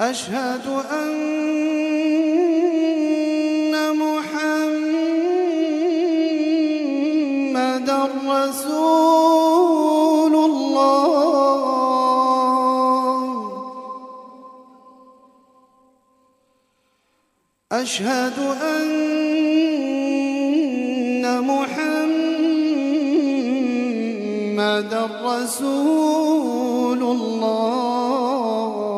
أشهد أن رسول الله. أشهد أن محمدا رسول الله.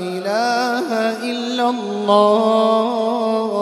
إله إلا الله.